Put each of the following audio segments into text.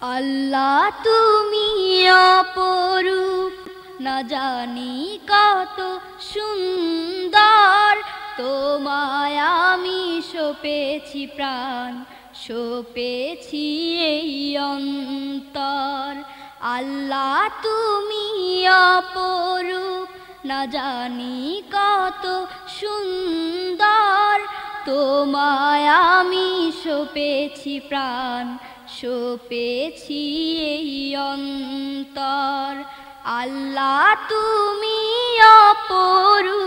আল্লাহ তুমি অপরূপ। না জানি কত সুন্দর। তোমায় আমি সোপেছি প্রাণ, সোপেছি এই অন্তর। আল্লাহ তুমি অপরূপ। না জানি কত সুন্দর। তোমায় আমি সোপেছি প্রাণ সোপেছি এই অন্তর। আল্লাহ, তুমি অপরু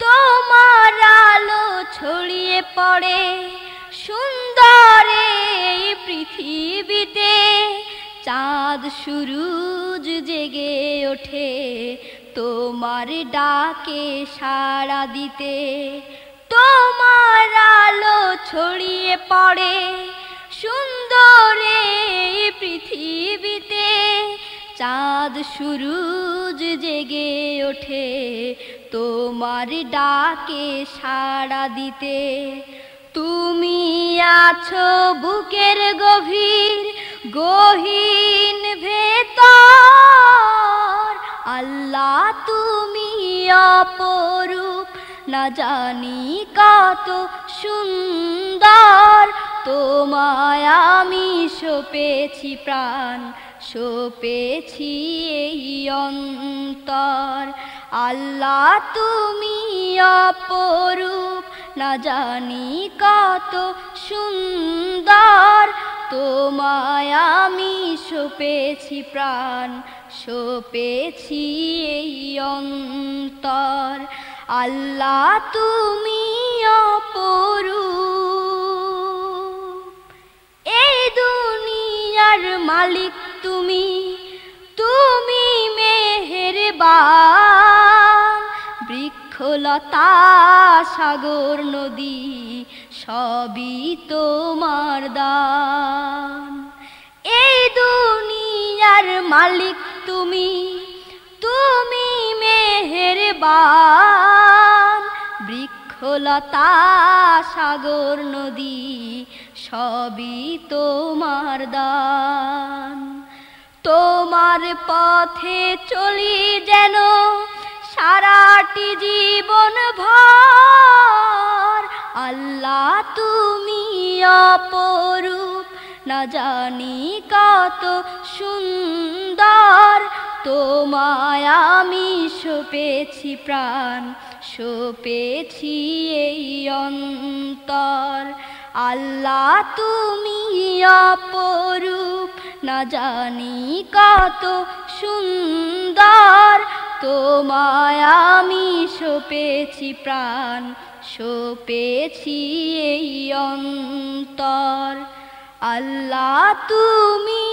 তোমার আলো ছড়িয়ে পড়ে সুন্দরে পৃথিবীতে। চাঁদ সুরুজ জেগে ওঠে তোমার ডাকে সাড়া দিতে। তোমার ছড়িয়ে পড়ে সুন্দরে পৃথিবীতে। চাঁদ সুরুজ জেগে ওঠে তোমার ডাকে সাড়া দিতে। তুমি আছো বুকের গভীর, গহীন ভেতর। আল্লাহ তুমি অপরূপ না জানি কত সুন্দর। তোমায় আমি সোপেছি প্রাণ, সোপেছি এই অন্তর। আল্লাহ তুমি অপরূপ, না জানি কত সুন্দর। তোমায় আমি সোপেছি প্রাণ, সোপেছি এই অন্তর। আল্লাহ তুমি অপরু এই দুনিয়ার মালিক তুমি তুমি মেহেরবান। বৃক্ষলতা, সাগর, নদী, সবই তোমার দান। এই দুনিয়ার মালিক তুমি তুমি মেহেরবান, বৃক্ষলতা, সাগর, নদী, সবই তোমার দান। তোমার পথে চলি যেন সারাটি জীবন ভর। আল্লাহ তুমি অপরূপ, না জানি কত সুন্দর। তোমায় আমি সোপেছি প্রাণ, সোপেছি এই অন্তর। আল্লাহ, তুমি অপরূপ, না জানি কত সুন্দর। তোমায় আমি সোপেছি প্রাণ, সোপেছি এই অন্তর। আল্লাহ, তুমি